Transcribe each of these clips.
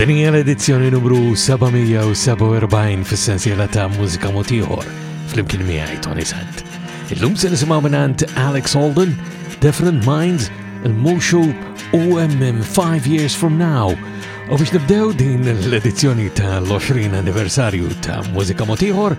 Din hija l-edizzjoni numru 747 fis-sensiela ta' mużika motiħor flimkien miegħi Tony Sant. Illum se nisimgħu minant Alex Holden, Different Minds, il-Mushu u MM 5 Years From Now. U biex nibdew din l-edizzjoni tal-20 anniversarju ta' mużika motiħor,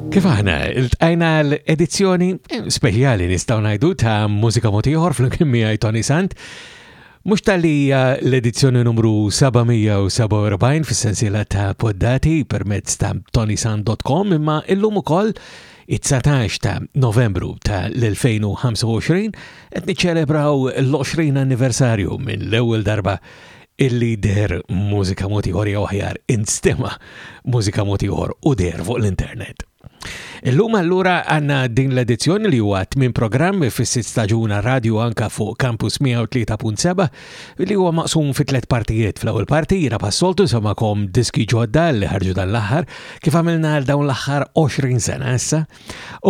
Kif aħna, il-tqajna għal edizzjoni eh, speċjali nistaw najdu ta' mużika motiħor fl-kien miħaj Tony Sant. Mux tal-li l-edizzjoni numru 747 fil-sensila ta' poddati permezz ta' tonysant.com imma illum ukoll it-19 ta' novembru ta' l-2025 qed niċċelebraw l-20 anniversarju minn l-ewwel darba Illi deher mużika mod ieħor jew aħjar instema' mużika mod ieħor u deher fuq l-internet. Illum allura għanna din l-edizzjoni li huwa tmien programm fis-sitt staġuna radju anka fuq Campus 103.7 li huwa maqsum fi tliet partijiet. Fl-ewwel parti jiena passoltu semakom diski ġodda li ħarġu dan l-aħħar kif għamilna għal dawn l-aħħar 20 sena issa.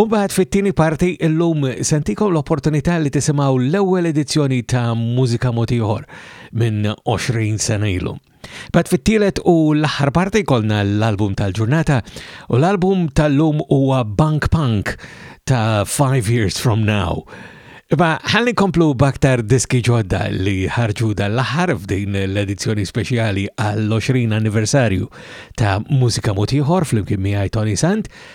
Umbagħad fit-tieni parti illum sentikom l-opportunità li tisimgħu l-ewwel edizzjoni ta' Mużika Mod Ieħor minn 20 sena ilu. Bat fit-tielet u l-aħħar parti kolna l-album tal-ġurnata u l-album tal-lum huwa Bank Punk ta' 5 Years From Now. Iba, ħalli komplu baktar diski ġodda li ħarġu dal-aħħar f'din l-edizzjoni speċjali għall-20 anniversarju ta' Musika Motiħor fl-imkien miħaj Tony Sant,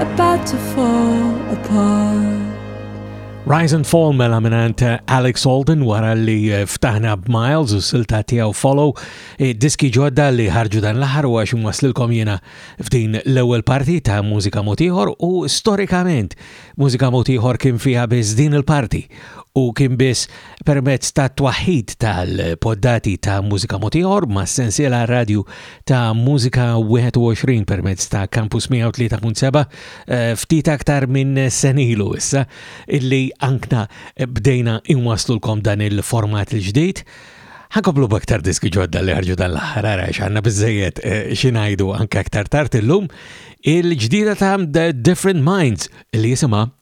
About to fall apart. Rise and Fall mela minant eh, Alex Alden wara li eh, ftaħna b'Miles u silta tiegħu Follow eh, diski ġodda li ħarġu dan l-aħħar u għax waslilkom jiena f'din l-ewwel parti ta' mużika motiħor u storikament mużika motiħor kien fiha biss din il-parti u kien biss permezz ta' twaħid tal-poddati ta' mużika motiħor ma' sensiela radio ta' Mużika 21 permezz ta' Campus 103.7 eh, ftit aktar minn senilu issa illi ankna bdejna inwaslulkom dan il-format il-ġdid. Ħankoblu baktar diski ġodda li ħarġu dan l-aħħar ara x'għandna biżejjed eh, xinajdu anke aktar tard illum il-ġdida ta' The Different Minds li jisimha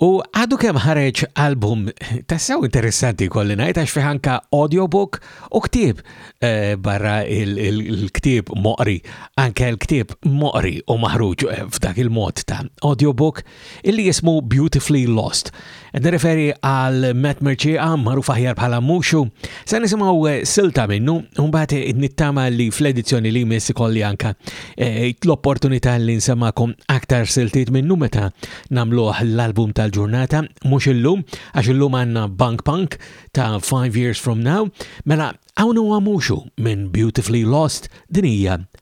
U għadu kem ħareġ album tassew interessanti kolli najt għax fiħanka audiobook u ktib eh, barra il-ktib moqri, anke l-ktib moqri u maħruġ eh, f'dak il-mod ta' audiobook illi jismu Beautifully Lost. Nireferi għal Matt Merċiqa, maruf aħjar bħala Muxu, Se nisimgħu eh, silta minnu, mbagħad eh, nittama li fl-edizzjoni li jmiss ikolli anka eh, l-opportunità li nsemmakom aktar siltiet minnu meta nagħmluh l-album tal-ġurnata, mhux illum, għax illum għandna Bank Punk ta' 5 Years From Now, mela hawn huwa mhux minn Beautifully Lost din hija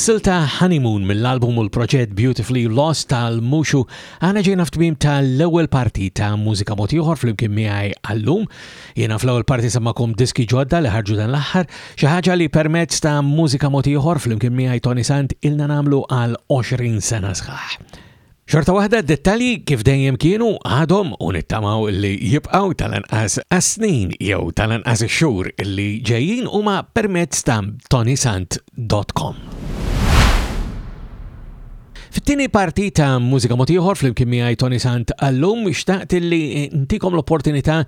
Bis-silta Honeymoon mill-album u l-proġett Beautifully Lost tal-Muxu għana ġejna f'tmim tal-ewwel parti ta' mużika motiħor fl-imkien miegħi għallum. Jiena fl-ewwel parti semmakom diski ġodda li ħarġu dan l-aħħar, xi ħaġa li permezz ta' mużika mod ieħor flimkien miegħi Tony Sant ilna nagħmlu għal 20 sena sħaħ. Xorta waħda dettalji kif dejjem kienu għadhom u nittamaw li jibqgħu tal-anqas għas-snin jew tal-anqas ix-xhur li ġejjin huma permezz ta' tonysant.com. Fit-tieni parti ta' mużika motiħor fl-imkien miegħi Tony Sant għallum xtaqt li ntikom l-opportunità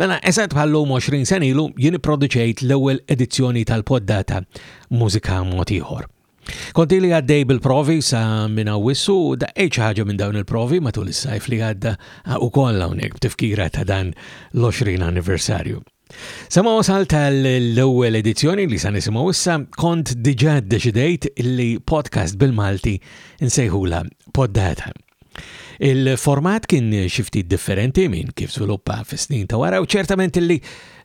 Mela, eżatt bħallum 20 sen ilu jien ipproduċejt l-ewwel edizzjoni tal-poddata Mużika mod ieħor. Konti li għaddej bil-provi sa minn wissu da xi ħaġa minn dawn il-provi matul is-sajf li għadda u koll hawnhekk tifkira ta' dan l-20 anniversarju. Sama wasal tal-ewwel edizzjoni li sa nisimgħu issa kont diġà deċidejt li podcast bil-Malti nsejħula poddata. Il-format kien xi ftit differenti minn kif żviluppa fis-snin ta' wara u ċertament li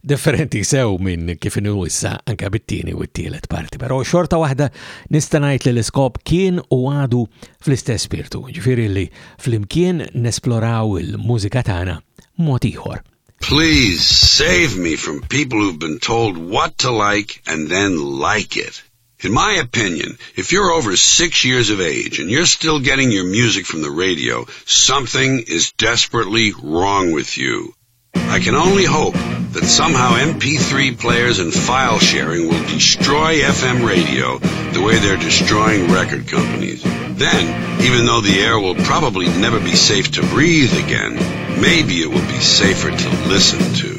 differenti sew minn kif inhu issa anke bit-tieni u t-tielet parti. Però xorta waħda nista' ngħid li l-iskop kien u għadu fl-istess spirtu, ġifieri li flimkien nesploraw il-mużika tagħna mod ieħor. Please save me from people who've been told what to like and then like it. In my opinion, if you're over six years of age and you're still getting your music from the radio, something is desperately wrong with you. I can only hope that somehow MP3 players and file sharing will destroy FM radio the way they're destroying record companies. Then, even though the air will probably never be safe to breathe again, maybe it will be safer to listen to.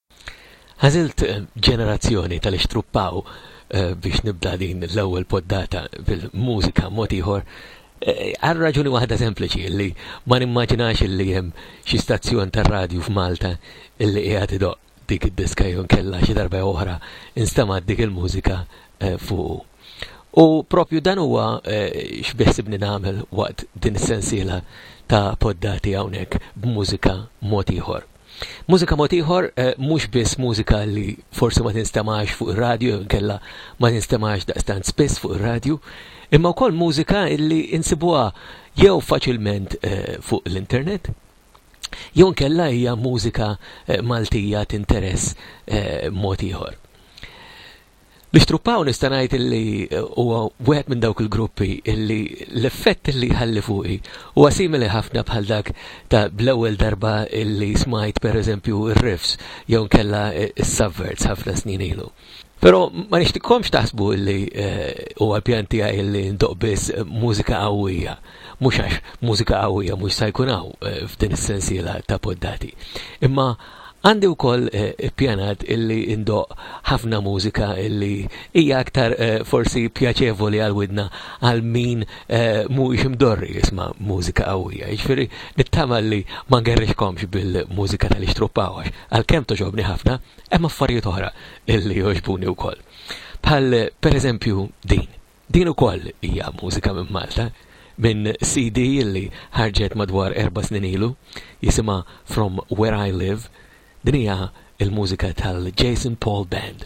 Għażilt ġenerazzjoni tal-ixtruppaw biex nibda din l-ewwel poddata bil-mużika mod ieħor għal raġuni waħda sempliċi li ma nimmaġinax li hemm xi stazzjon tar-radju f'Malta li qiegħed idoqq dik id-diska jew inkella xi darba jew oħra instamgħet dik il-mużika fuqu. U proprju dan huwa x'beħsibni nagħmel waqt din is-sensiela ta' poddati hawnhekk b'mużika mod ieħor. Mużika mod ieħor, mhux biss mużika li forsi ma tinstemax fuq ir-radju jew inkella ma tinstemax daqstant spiss fuq ir-radju, imma wkoll mużika li nsibuha jew faċilment fuq l-internet, jew inkella hija mużika Maltija t'interess mod ieħor. L-ixtruppaw nista' ngħid illi huwa wieħed minn dawk il-gruppi illi l-effett illi jħalli fuqi huwa simili ħafna bħal dak ta' bl-ewwel darba illi smajt pereżempju r-riffs jew inkella s-subverts ħafna snin ilu. Però ma nixtiqkomx taħsbu illi huwa l-pjan tiegħi illi ndoqq biss mużika qawwija, mhux għax mużika qawwija mhux sa jkun hawn f'din is-sensiela ta' poddati, imma Għandi wkoll ippjanat li ndoqq ħafna mużika li hija aktar forsi pjaċevoli għall-widna għal min mhuwiex imdorri jisma' mużika qawwija. Jiġifieri nittama li ma ngerrixkomx bil-mużika tal-ixtruppaw għax għalkemm togħġobni ħafna, hemm affarijiet oħra li jogħġbuni wkoll. Bħal pereżempju din. Din ukoll hija mużika minn Malta, minn CD li ħarġet madwar erba' snin ilu, jisimha From Where I Live, din hija l-mużika tal-Jason Paul Band.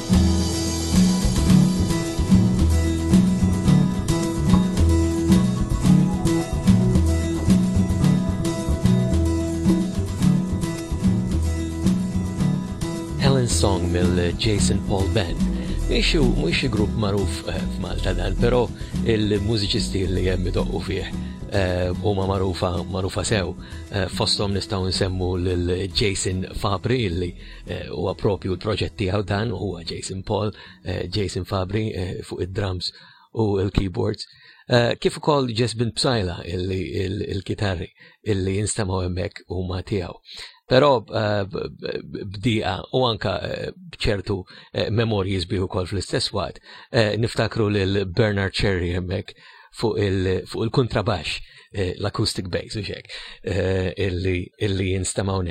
Helen's Song mill-Jason Paul Band. Mhix xi grupp magħruf eh, f'Malta dan, però il-mużiċisti li hemm idoqqu fih eh, huma magħrufa magħrufa sew. Eh, fosthom nistgħu nsemmu lil Jason Fabri li Eh, huwa propju l-proġett tiegħu dan huwa Jason Paul, eh, Jason Fabri eh, fuq id-drums u l-keyboards. Kif ukoll Jasmine Psajla il-kitarri illi jinstamaw hemmhekk huma tiegħu. Però b'diqa u anka bċertu memorji sbieħ ukoll fl-istess waqt niftakru lil Bernard Cherry hemmhekk fuq il-kontrabax l-acoustic bass u xek illi jinstamaw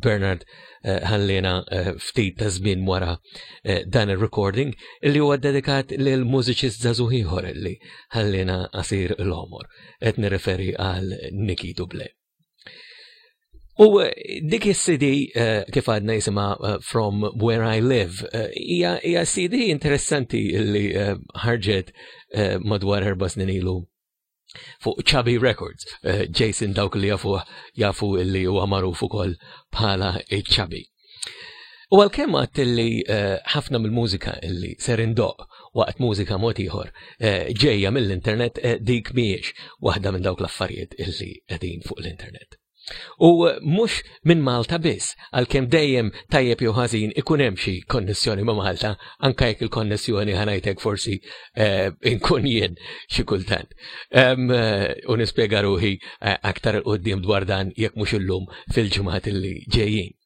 Bernard eh, ħallina eh, ftit ta' żmien wara eh, dan ir-recording li huwa dedikat lil mużiċist żagħżugħ ieħor li ħallina qasir l-omor qed nirreferi għal Niki Duble. U dik is-CD kif għadna jisimha From Where I Live hija CD interessanti li ħarġet madwar erba' snin ilu fuq Chubby Records. Eh, Jason dawk li jafu jafu li huwa magħruf ukoll bħala Chubby. U għalkemm għat li eh, ħafna mill-mużika li ser indoq waqt mużika mod ieħor eh, ġejja mill-internet dik miex waħda minn dawk l-affarijiet illi qegħdin fuq l-internet. U mhux minn Malta biss, għalkemm dejjem tajjeb jew ħażin ikun hemm xi konnessjoni ma' Malta, anke jekk il-konnessjoni ħanajtek forsi eh, inkun jien xi kultant. U nispjega ruħi eh, aktar qudiem dwar dan jekk mhux illum fil-ġimgħat li ġejjin.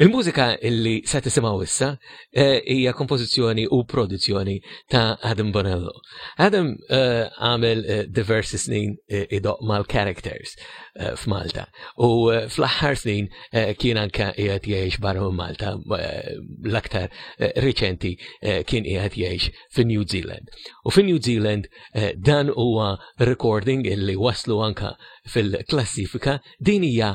Il-mużika li se tisimgħu issa eh, hija kompożizzjoni u produzzjoni ta' Adam Bonello. Adam eh, għamel eh, diversi snin idoq mal-characters f'Malta u fl-aħħar snin kien anka qiegħed jgħix barra minn Malta l-aktar riċenti kien qiegħed jgħix fi New Zealand. U fi New Zealand dan huwa recording illi waslu anka fil-klassifika din hija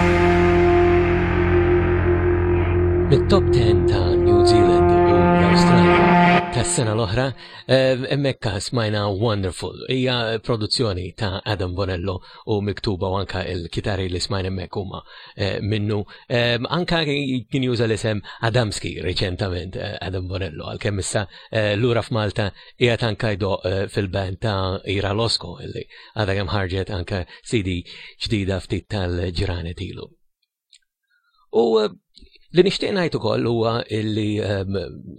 Mit-top 10 ta' New Zealand u l-Awstralja tas-sena l-oħra, Mekka eh, smajna Wonderful. Hija produzzjoni ta' Adam Bonello u miktuba u anka il-kitari li smajna hemmhekk huma eh, minnu. Eh, anka kien juża l-isem Adamski reċentament Adam Bonello għalkemm issa lura f'Malta hija tanka jdoq fil-band ta' Ira Losko illi għadha kemm ħarġet anke CD ġdida ftit tal-ġranet ilu. U eh, li nixtieq ngħid ukoll huwa li ehm,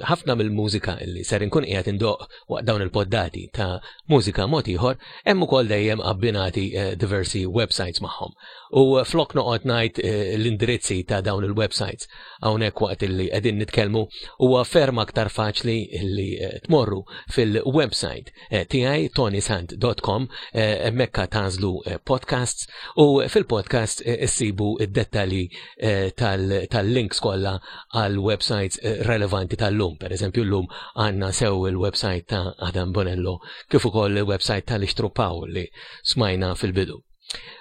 ħafna mill-mużika li ser inkun qiegħed indoq waqt dawn il-poddati ta' mużika mod ieħor hemm ukoll dejjem abbinati eh, diversi websites magħhom. U eh, flok noqgħod ngħid l-indirizzi ta' dawn il-websites hawnhekk waqt li qegħdin nitkellmu huwa ferm aktar faċli li tmorru fil-website eh, tiegħi tonisant.com eh, hemmhekk tażlu eh, podcasts u fil-podcast issibu id-dettalji tal-links kollha għal websites relevanti tal-lum. Per eżempju llum għandna sew il-website ta' Adam Bonello kif ukoll il-website tal-Ixtrupaw li smajna fil-bidu.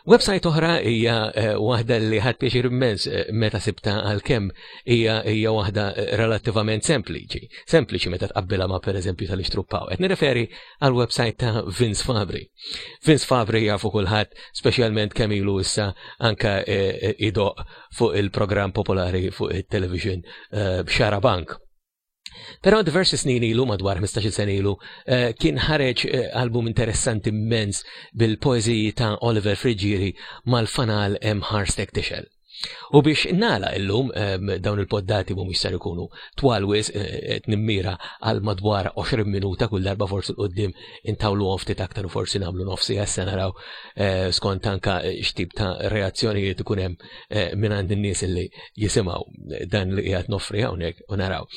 Website oħra hija eh, waħda li ħadd pjaċir immens eh, meta sibta għalkemm hija hija waħda eh, relattivament sempliċi. Sempliċi meta tqabbilha ma' pereżempju tal-ixtruppaw. Qed nirreferi għal website ta' Vince Fabri. Vince Fabri jafu kulħadd speċjalment kemm ilu issa anka idoq fuq il-programm popolari fuq it-television Xara Bank. Però diversi snin ilu, madwar 15 sen ilu, eh, kien ħareġ eh, album interessanti immens bil-poeziji ta' Oliver Friggieri mal-fanal Mħar Stek Tixel. U biex nala illum eh, dawn il-poddati mu ser ikunu twalwis qed nimmira għal madwar 20 minuta kull darba forsi l-qoddim intawlu ftit aktar u forsi nagħmlu nofsi għas naraw skont anka x'tip ta' reazzjonijiet ikun hemm eh, minn għand in-nies li jisimgħu dan li qiegħed noffri hawnhekk u naraw.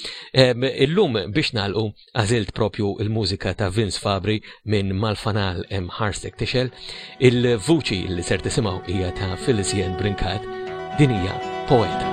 Illum biex nagħlqu għażilt propju il-mużika ta' Vince Fabri minn Malfanal M. Harstek Tixel, il-vuċi li ser tisimgħu hija ta' Felicien Brinkat, din hija poeta.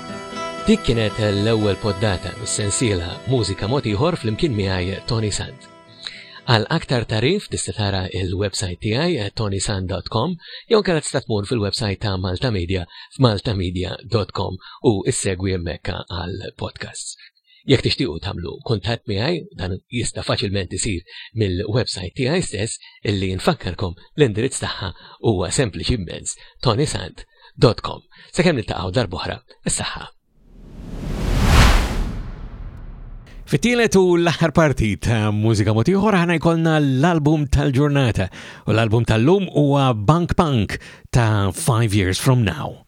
Dik kienet l-ewwel poddata mis-sensiela Mużika Mod Ieħor flimkien miegħi Tony Sand. Għal aktar tarif tista' tara il-website tiegħi eh, tonysand.com jew kara tista' tmur fil-website ta' Malta Media f'maltamedia.com u issegwi hemmhekk għal podcasts. Jekk tixtiequ tagħmlu kuntatt miegħi, dan jista' faċilment isir mill-website tiegħi stess illi nfakkarkom l-indirizz tagħha huwa sempliċi immens tonisant.com. Sakemm niltaqgħu darb'oħra, is-saħħa. Fittilet u l-aħħar parti ta' mużika motiħor ħana jkollna l-album tal-ġurnata u l-album tal-lum huwa Bank Punk ta' 5 Years From Now.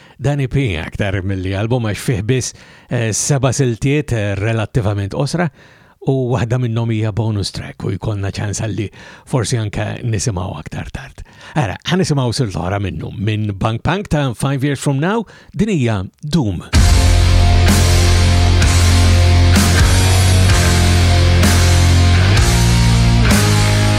Dan EP aktar milli album għax fih biss eh, seba' siltiet eh, relattivament qosra u waħda minnhom hija bonus track u jkollna ċans li forsi anke nisimgħu aktar tard. Ara, ħanisimgħu silt oħra minnu minn Bank Punk ta' 5 Years From Now din hija Doom.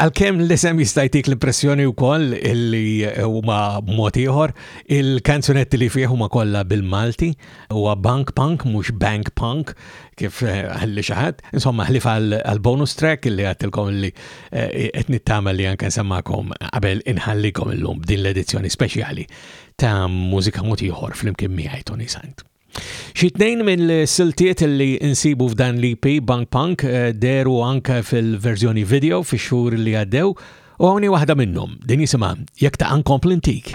Għalkemm l-isem jista' jtik l-impressjoni wkoll li huma mod ieħor, il-kanzunetti li fih huma kollha bil-Malti huwa bank punk mhux bank punk kif eh, ħalli xi ħadd. Insomma ħlif għall-bonus track li għattilkom li eh, qed nittama li anke nsemmakom qabel inħallikom illum b'din l-edizzjoni speċjali ta' mużika mod ieħor flimkien miegħi Tony Sant. Xi tnejn mill-siltiet li insibu f'dan l-EP Bang Punk eh, deru anke fil-verżjoni video fix-xhur li għaddew u hawnhi waħda minnhom din jisimha jekk ta' ankomplintik.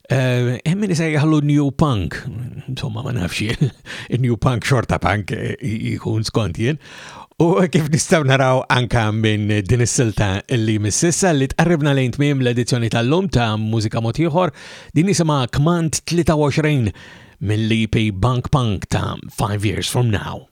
Eh, hemm min isejjaħlu New Punk, insomma ma nafx jien, New Punk xorta punk eh, jkun skont jien. U kif nistaw naraw anka minn din is-silta li mississa li tqarribna lejn tmiem l-edizzjoni tal-lum ta' mużika motiħor, din jisimha Kmand 23 mill-EP Bank Punk ta' 5 Years From Now.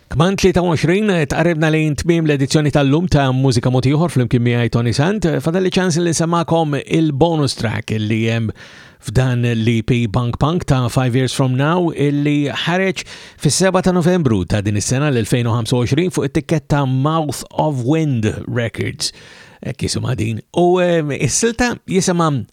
Kman 23 tqarribna lejn tmiem l-edizzjoni tal-lum ta' Mużika Motiħor fl-imkien miegħi Tony Sant, fadalli ċans li semakom il-bonus track li hemm f'dan l-EP Punk Punk ta' 5 Years From Now illi ħareġ fis-7 ta' Novembru ta' din is-sena l-2025 fuq it-tikketta Mouth of Wind Records. Kisima din. U eh, s-silta jisima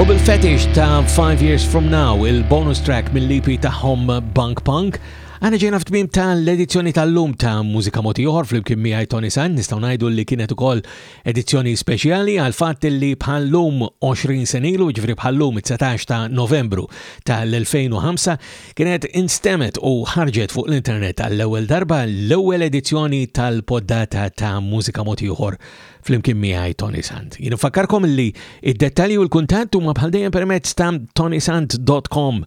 U bil-fetish ta' 5 Years From Now, il-bonus track mill-EP tagħhom Bank Punk, għana ġejna f'tmim ta' l-edizzjoni tal-lum ta' Mużika Moti Oħor fl-imkien miħaj Tony San, nistaw najdu li kienet ukoll Edizzjoni speċjali għal fatt li bħallum 20 senilu, ġifri bħallum 19 ta' Novembru tal-2005, kienet instemet u ħarġet fuq l-internet għall-ewwel darba l-ewwel edizzjoni tal-poddata ta' mużika motiħor fl-imkien miegħi Tony Sant. Jien fakkarkom li id-dettalji u l-kuntatt huma bħal dejjem permezz ta' tonysant.com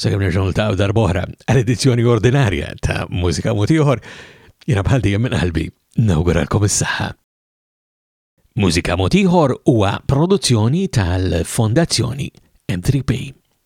sakemm nerġgħu ta' darbohra għal-edizzjoni ordinarja ta' mużika motiħor, jiena bħal dejjem minn qalbi nawguralkom is-saħħa. Mużika Mod Ieħor huwa produzzjoni tal-Fondazzjoni M3P.